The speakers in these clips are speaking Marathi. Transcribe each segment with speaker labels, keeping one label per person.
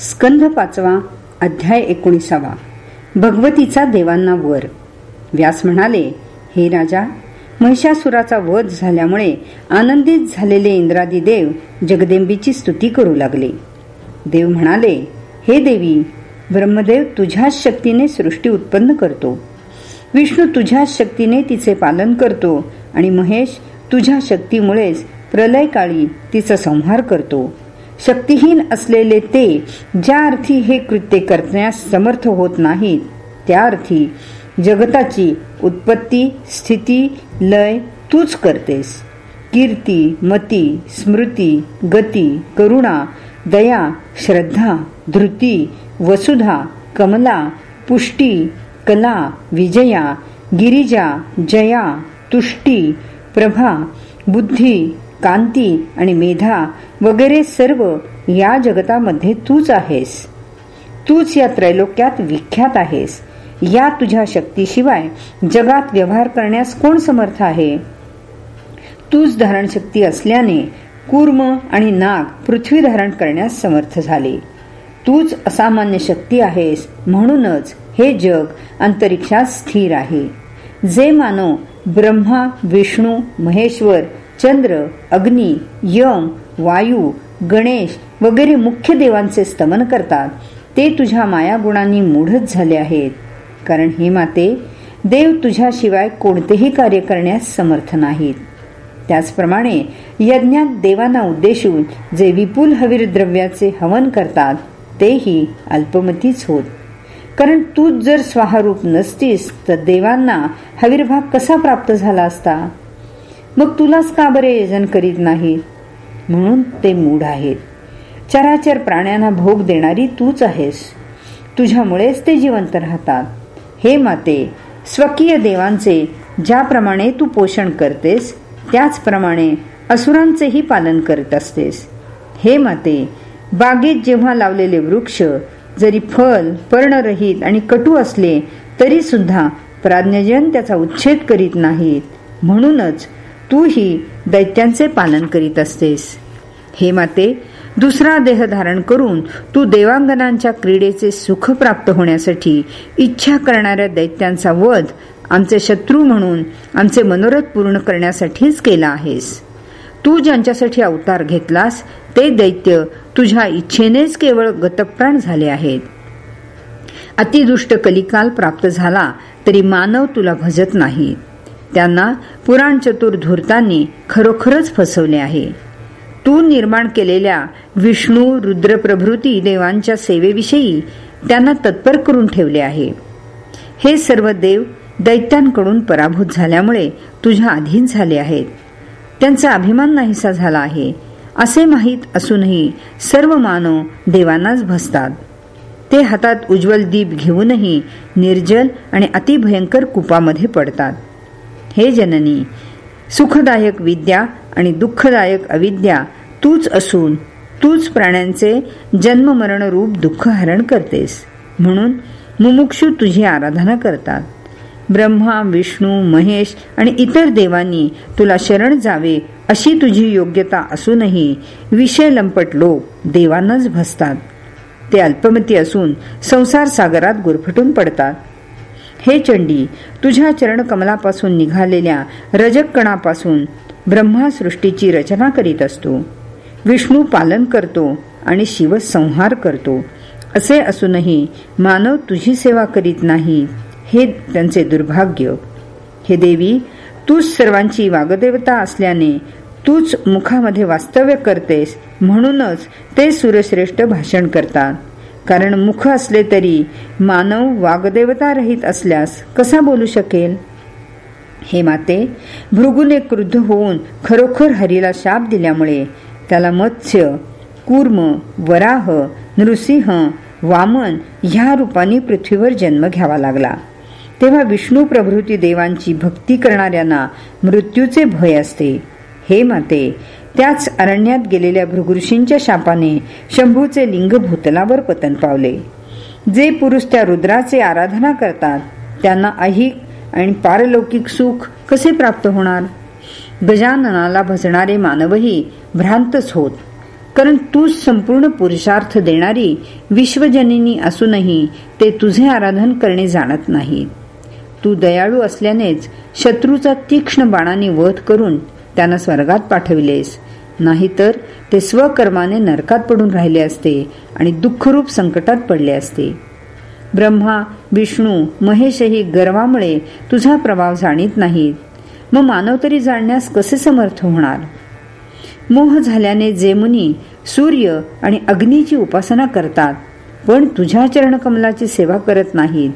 Speaker 1: स्कंध पाचवा अध्याय एकोणीसावा. भगवतीचा देवांना वर. व्यास म्हणाले हे राजा महिषासुराचा वध झाल्यामुळे आनंदित झालेले इंद्रादी देव जगदेंबीची स्तुती करू लागले. देव म्हणाले हे देवी ब्रह्मदेव तुझ्याच शक्तीने सृष्टी उत्पन्न करतो. विष्णू तुझ्याच शक्तीने तिचे पालन करतो आणि महेश तुझ्या शक्तीमुळेच प्रलय काळी तिचा संहार करतो. शक्तिहीन असलेले ते ज्या अर्थी हे कृत्य करण्यास समर्थ होत नाहीत त्या अर्थी जगताची उत्पत्ती स्थिती लय तूच करतेस. कीर्ती मती स्मृती गती करुणा दया श्रद्धा धृती वसुधा कमला पुष्टी कला विजया गिरिजा जया तुष्टी प्रभा बुद्धी कांती आणि मेधा वगैरे सर्व या जगतामध्ये तूच आहेस. तूच या त्रैलोक्यात विख्यात आहेस. या तुझ्या शक्तीशिवाय जगात व्यवहार करण्यास कोण समर्थ आहे? तूच धारण शक्ती असल्याने कूर्म आणि नाग पृथ्वी धारण करण्यास समर्थ झाले. तूच असामान्य शक्ती आहेस म्हणूनच हे जग अंतरिक्षात स्थिर आहे. जे मानव ब्रह्मा विष्णू महेश्वर चंद्र अग्नी यम वायू गणेश वगैरे मुख्य देवांचे स्तमन करतात. ते तुझ्या मायागुणांनी मूढच झाले आहेत. कारण हे माते देव तुझ्याशिवाय कोणतेही कार्य करण्यास समर्थ नाहीत. त्याचप्रमाणे यज्ञात देवांना उद्देशून जे विपुल हवीर द्रव्याचे हवन करतात तेही अल्पमतीच होत. कारण तूच जर स्वाहारूप नसतीस तर देवांना हवीरभाग कसा प्राप्त झाला असता? मग तुलाच का बरे यजन करीत नाही? म्हणून ते मूढ आहेत. चराचर प्राण्यांना भोग देणारी तूच आहेस. तुझ्यामुळेच ते जिवंत राहतात. हे माते स्वकीय देवांचे ज्याप्रमाणे तू पोषण करतेस त्याचप्रमाणे असुरांचेही पालन करत असतेस. हे माते बागेत जेव्हा लावलेले वृक्ष जरी फल पर्णरहित आणि कटू असले तरी सुद्धा प्राज्ञजन त्याचा उच्छेद करीत नाहीत. म्हणूनच तूही दैत्यांचे पालन करीत असतेस. हे माते दुसरा देह धारण करून तू देवांगनांच्या क्रीडेचे सुख प्राप्त होण्यासाठी इच्छा करणाऱ्या दैत्यांचा वध आमचे शत्रू म्हणून आमचे मनोरथ पूर्ण करण्यासाठीच केला आहेस. तू ज्यांच्यासाठी अवतार घेतलास ते दैत्य तुझ्या इच्छेनेच केवळ गतप्राण झाले आहेत. अतिदुष्ट कलिकाल प्राप्त झाला तरी मानव तुला भजत नाही. त्यांना पुराण चतुर धूर्तांनी खरोखरच फसवले आहे. तू निर्माण केलेल्या विष्णू रुद्रप्रभृती देवांच्या सेवेविषयी त्यांना तत्पर करून ठेवले आहे. हे सर्व देव दैत्यांकडून पराभूत झाल्यामुळे तुझ्या अधीन झाले आहेत. त्यांचा अभिमान नाहीसा झाला आहे. असे माहीत असूनही सर्व मानव देवांनाच भसतात. ते हातात उज्ज्वल दीप घेऊनही निर्जल आणि अतिभयंकर कुपामध्ये पडतात. हे जननी सुखदायक विद्या आणि दुःखदायक अविद्या तूच असून तूच प्राण्यांचे जन्ममरण रूप दुःख हरण करतेस. म्हणून मुमुक्षू तुझी आराधना करतात. ब्रह्मा विष्णू महेश आणि इतर देवांनी तुला शरण जावे अशी तुझी योग्यता असूनही विषय लंपट लोक देवांनाच भसतात. ते अल्पमती असून संसार सागरात गुरफटून पडतात. हे चंडी तुझ्या चरणकमलापासून निघालेल्या रजकणापासून ब्रह्मासृष्टीची रचना करीत असतो. विष्णू पालन करतो आणि शिव संहार करतो. असे असूनही मानव तुझी सेवा करीत नाही हे त्यांचे दुर्भाग्य. हे देवी तूच सर्वांची वागदेवता असल्याने तूच मुखामध्ये वास्तव्य करतेस म्हणूनच ते सूर्यश्रेष्ठ भाषण करतात. कारण मुख असले तरी मानव वागदेवता रहित असल्यास कसा बोलू शकेल? हे माते भृगुने क्रुद्ध होऊन खरोखर हरीला शाप दिल्यामुळे त्याला मत्स्य कूर्म वराह नृसिंह वामन ह्या रूपाने पृथ्वीवर जन्म घ्यावा लागला. तेव्हा विष्णू प्रभृती देवांची भक्ती करणाऱ्यांना मृत्यूचे भय असते. हे माते त्याच अरण्यात गेलेल्या भृगुऋषींच्या शापाने शंभूचे लिंग भूतलावर पतन पावले. जे पुरुष त्या रुद्राचे आराधना करतात त्यांना अहिक आणि पारलौकिक सुख कसे प्राप्त होणार? गजाननाला भजणारे मानवही भ्रांतच होत कारण तूच संपूर्ण पुरुषार्थ देणारी विश्वजनिनी असूनही ते तुझे आराधन करणे जाणत नाही. तू दयाळू असल्यानेच शत्रूचा तीक्ष्ण बाणाने वध करून त्यांना स्वर्गात पाठविलेस. नाहीतर ते स्वकर्माने नरकात पडून राहिले असते आणि दुःखरूप संकटात पडले असते. ब्रह्मा विष्णू महेशही गर्वामुळे तुझा प्रभाव जाणीत नाहीत. मग मानव तरी जाणण्यास कसे समर्थ होणार? मोह झाल्याने जे मुनी सूर्य आणि अग्नीची उपासना करतात पण तुझ्या चरणकमलाची सेवा करत नाहीत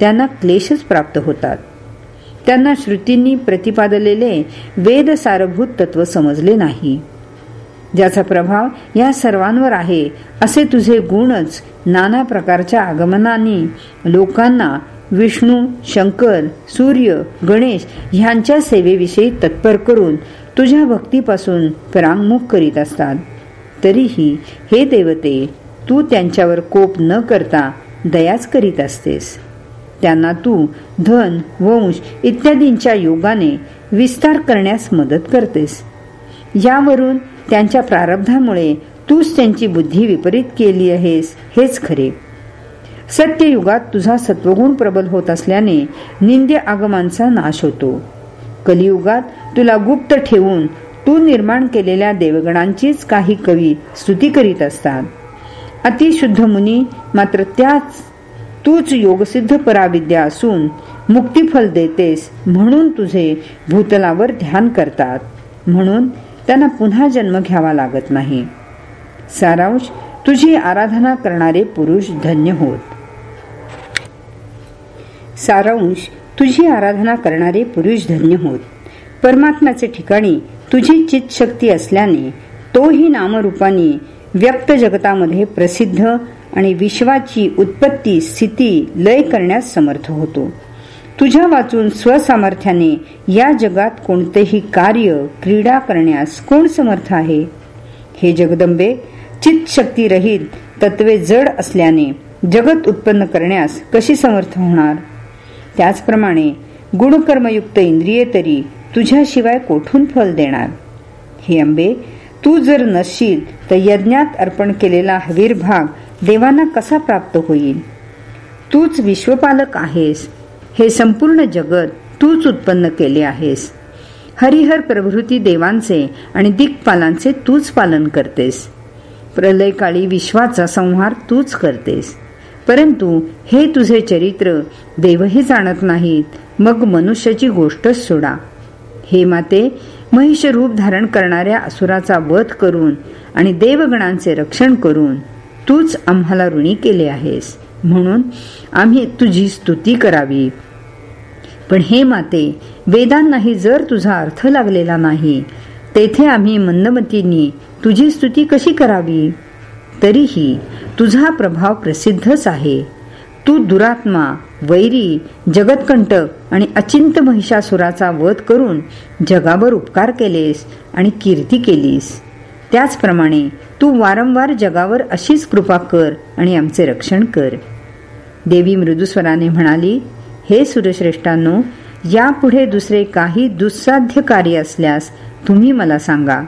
Speaker 1: त्यांना क्लेशच प्राप्त होतात. त्यांना श्रुतींनी प्रतिपादलेले वेद सारभूत तत्व समजले नाही. ज्याचा प्रभाव या सर्वांवर आहे असे तुझे गुणच नाना प्रकारच्या आगमनाने. लोकांना विष्णू शंकर सूर्य गणेश ह्यांच्या सेवेविषयी तत्पर करून तुझ्या भक्तीपासून परांगमुख करीत असतात. तरीही हे देवते तू त्यांच्यावर कोप न करता दयाच करीत असतेस. त्यांना तू धन वंश इत्यादींच्या योगाने विस्तार करण्यास मदत करतेस. यावरून त्यांच्या प्रारब्धामुळे तूच त्यांची बुद्धी विपरीत केली आहेस हेच खरे. सत्ययुगात तुझा सत्वगुण प्रबल होत असल्याने निंद्य आगमांचा नाश होतो. कलियुगात तुला गुप्त ठेवून तू निर्माण केलेल्या देवगणांचीच काही कवी स्तुती करीत असतात. अतिशुद्ध मुनी मात्र त्याच तूच योगसिद्ध पराविद्या असून मुक्तीफल देतेस म्हणून तुझे भूतलावर ध्यान करतात. म्हणून त्यांना पुन्हा जन्म घ्यावा लागत नाही. सारांश तुझी आराधना करणारे पुरुष धन्य होत. सारांश तुझी आराधना करणारे पुरुष धन्य होत. परमात्म्याचे ठिकाणी तुझी चित शक्ती असल्याने तोही नामरूपाने व्यक्त जगतामध्ये प्रसिद्ध आणि विश्वाची उत्पत्ती स्थिती लय करण्यास समर्थ होतो. तुझ्या वाचून स्वसामर्थ्याने या जगात कोणतेही कार्य क्रीडा करण्यास कोण समर्थ आहे? हे जगदंबे चित शक्ती रहित तत्वे जड असल्याने जगत उत्पन्न करण्यास कशी समर्थ होणार? त्याचप्रमाणे गुणकर्मयुक्त इंद्रिये तरी तुझ्याशिवाय कोठून फल देणार? हे अंबे तू जर नसशील तर यज्ञात अर्पण केलेला हवीर भाग देवांना कसा प्राप्त होईल? तूच विश्वपालक आहेस. हे संपूर्ण जगत तूच उत्पन्न केले आहेस. हरिहर प्रभृती देवांचे आणि दिक्पालांचे तूच पालन करतेस. प्रलयकाळी विश्वाचा संहार तूच करतेस. परंतु हे तुझे चरित्र देवही जाणत नाहीत मग मनुष्याची गोष्टच सोडा. हे माते महिष रूप धारण करणाऱ्या असुराचा वध करून आणि देवगणांचे रक्षण करून तूच आम्हाला ऋणी केले आहेस. म्हणून आम्ही तुझी स्तुती करावी. पण हे माते वेदांनाही जर तुझा अर्थ लागलेला नाही तेथे आम्ही मंदमतींनी तुझी स्तुती कशी करावी? तरीही तुझा प्रभाव प्रसिद्धच आहे. तू दुरात्मा वैरी जगतकंटक आणि अचिंत महिषासुराचा वध करून जगावर उपकार केलेस आणि कीर्ती केलीस. त्याचप्रमाणे तू वारंवार जगावर अशीच कृपा कर आणि आमचे रक्षण कर. देवी मृदुस्वराने म्हणाली हे सुरश्रेष्ठांनो यापुढे दुसरे काही दुस्साध्य कार्य असल्यास तुम्ही मला सांगा.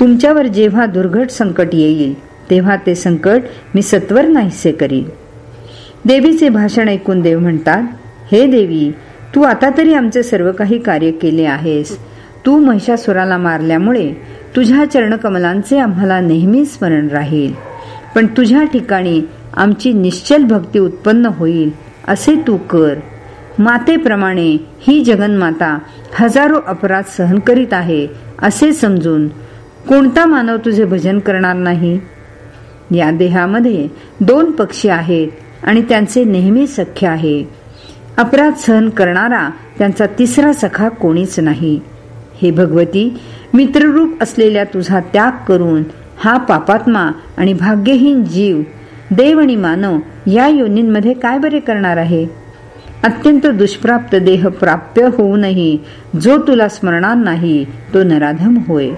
Speaker 1: तुमच्यावर जेव्हा दुर्घट संकट येईल तेव्हा ते संकट मी सत्वर नाहीसे करील देवीचे भाषण ऐकून देव म्हणतात हे देवी तू आता तरी आमचे सर्व काही कार्य केले आहेस. तू महिषासुराला मारल्यामुळे तुझ्या चरणकमलांचे आम्हाला नेहमी स्मरण राहील. पण तुझ्या ठिकाणी आमची निश्चल भक्ती उत्पन्न होईल असे तू कर. मातेप्रमाणे ही जगन्माता हजारो अपराध सहन करीत आहे असे समजून कोणता मानव तुझे भजन करणार नाही? या देहामध्ये दोन पक्षी आहेत आणि त्यांचे नेहमी सख्य आहे. अपराध सहन करणारा त्यांचा तिसरा सखा कोणीच नाही. हे भगवती मित्ररूप असलेल्या तुझा त्याग करून हा पापात्मा आणि भाग्यहीन जीव देव आणि मानव या योनींमध्ये काय बरे करणार आहे? अत्यंत दुष्प्राप्त देह प्राप्य होऊनही जो तुला स्मरणार नाही तो नराधम होय.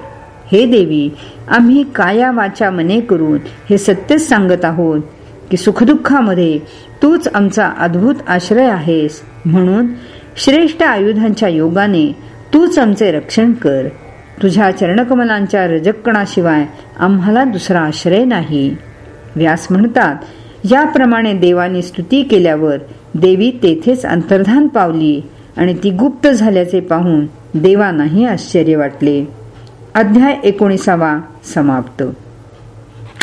Speaker 1: हे देवी आम्ही काया वाचा मने करून हे सत्यच सांगत आहोत की सुखदुःखामध्ये तूच आमचा अद्भुत आश्रय आहेस. म्हणून श्रेष्ठ आयुधांच्या योगाने तूच आमचे रक्षण कर. तुझ्या चरणकमलांच्या रजक्कणाशिवाय आम्हाला दुसरा आश्रय नाही. व्यास म्हणतात याप्रमाणे देवानी स्तुती केल्यावर देवी तेथेच अंतर्धान पावली आणि ती गुप्त झाल्याचे पाहून देवानाही आश्चर्य वाटले. अध्याय एकोणीसावा समाप्त.